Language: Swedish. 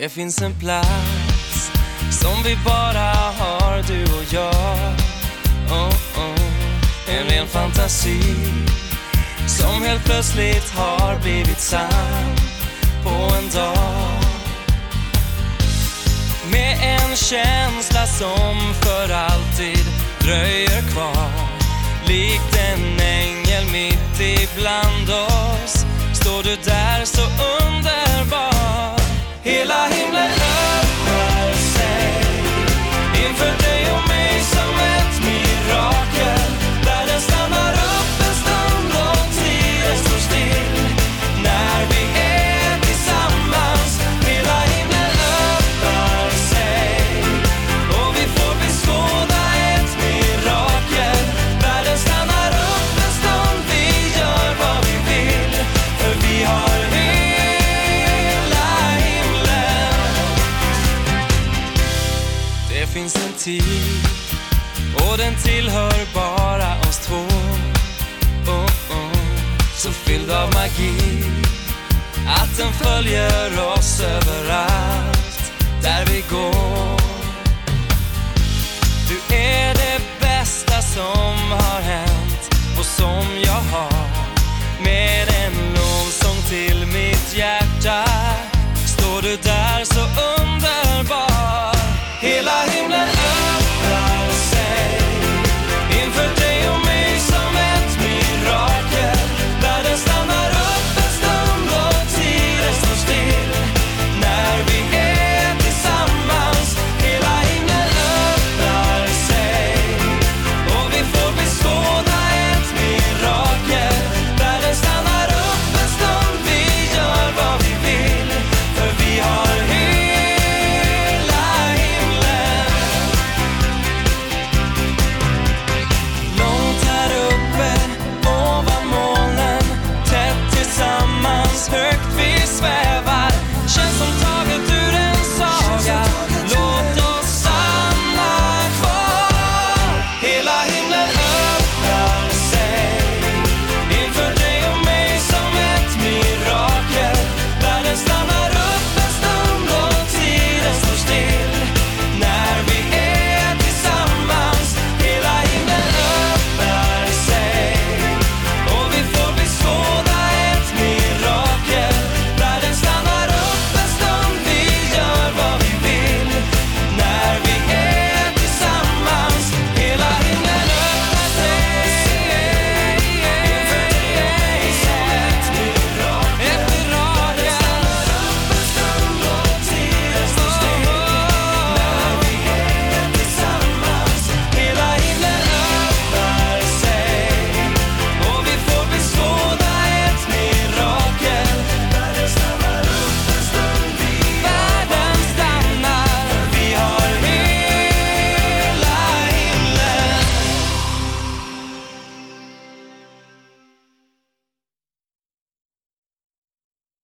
Det finns en plats som vi bara har du och jag. Oh, oh. En ren fantasi som helt plötsligt har blivit sann på en dag. Med en känsla som för alltid dröjer kvar. Likt en ängel mitt ibland oss står du där så ung finns en tid och den tillhör bara oss två. Oh, oh. Så fylld av magi att den följer oss överallt där vi går. Du är